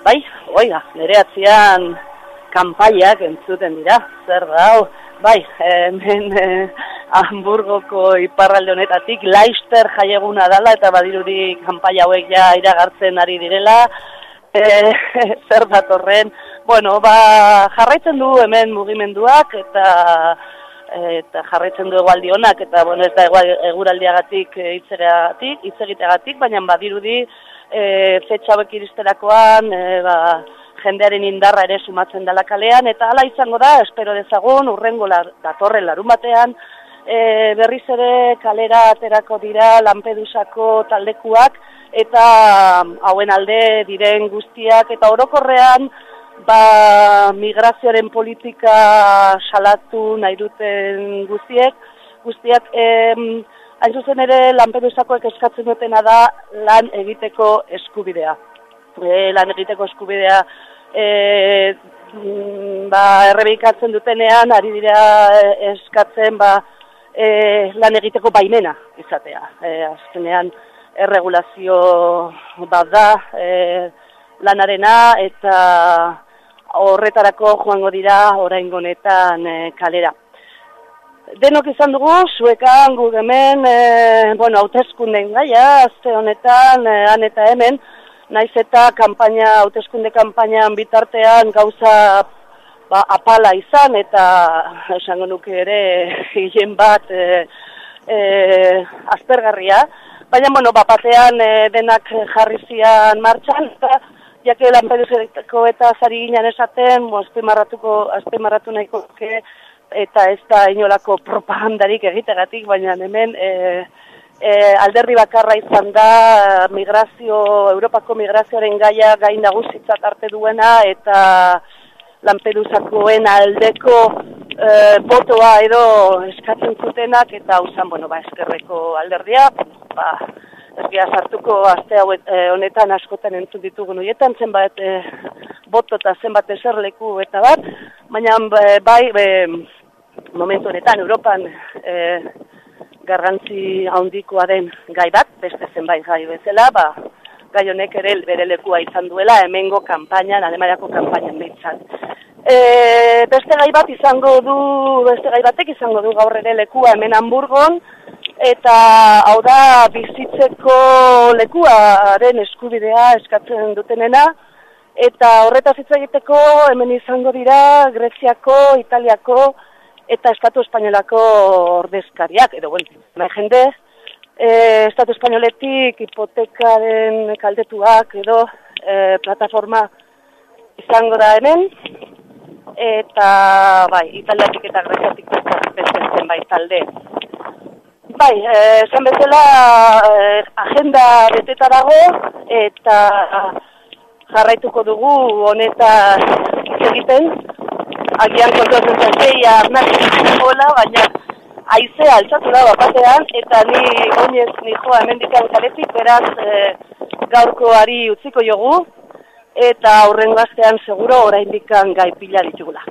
Bai, oiga, nire atzian kanpaiak entzuten dira, zer da, hau, bai, hemen eh, Hamburgoko iparralde honetatik, Leister jaieguna dala, eta badirudi kanpaia hauek ja iragartzen ari direla, eh, zer datorren, bueno, ba, jarraitzen du hemen mugimenduak, eta eta jarraitzen du egualdi honak, eta bueno, ez da eguraldiagatik hitz egiteagatik, baina badirudi e, fetxa hauek iristerakoan, e, ba, jendearen indarra ere sumatzen dela kalean, eta hala izango da, espero dezagun, urrengo datorren larun batean, e, berriz ere kalera aterako dira Lampedusako taldekuak, eta hauen alde diren guztiak, eta orokorrean, ba, migrazioaren politika salatu nahi duten guztiek, guztiak, em, hain zuzen ere, Lampedusakoek eskatzen dutena da lan egiteko eskubidea. E, lan egiteko eskubidea e, ba, errebikatzen dutenean, ari dira e, eskatzen ba, e, lan egiteko baimena izatea. E, azkenean erregulazio bat da e, lanarena eta horretarako joango dira orain gonetan e, kalera. Denok izan dugu, zuekan gu hemen, e, bueno, hautezkunden gaia, azte honetan, e, han eta hemen, naiz eta kampaina, hauteskunde kampainan bitartean gauza ba, apala izan eta esango nuke ere hien bat e, e, aspergarria. Baina, bueno, bapatean e, denak jarri zian martxan, eta jake lanpeduzeko eta zari ginen esaten, azpimarratu nahiko eta ez da inolako propagandarik egitegatik, baina hemen... E, e, alderdi bakarra izan da migrazio, Europako migrazioaren gaia gain nagusitzat arte duena eta Lampedusakoen aldeko e, botoa edo eskatzen zutenak eta usan, bueno, ba, eskerreko alderdia, ba, ez sartuko aste e, honetan askotan entzun ditugun horietan, zenbat e, boto eta zenbat eserleku eta bat, baina bai, be, momentu honetan, Europan, e, garrantzi handikoa den gai bat, beste zenbait gai bezala, ba, gai honek ere bere lekua izan duela hemengo kanpainan, Alemaniako kanpainan behitzat. E, beste gai bat izango du, beste gai batek izango du gaur ere lekua hemen Hamburgon, eta hau da bizitzeko lekuaren eskubidea eskatzen dutenena, eta horretaz hitz egiteko hemen izango dira Greziako, Italiako, eta Estatu Espainolako ordezkariak, edo, bueno, nahi jende, e, Estatu Espainoletik hipotekaren kaldetuak edo e, plataforma izango da hemen, eta, bai, italiatik eta greziatik beste bai talde. Bai, esan bezala e, agenda beteta dago, eta jarraituko dugu honetaz egiten, agian kontuatzen zaiteia hola, baina aize altzatu da batean, eta ni oinez ni joa emendikan kaletik, beraz e, gaurkoari utziko jogu, eta aurren gaztean seguro oraindikan gai pila ditugula.